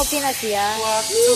Novi Nasia. Waktu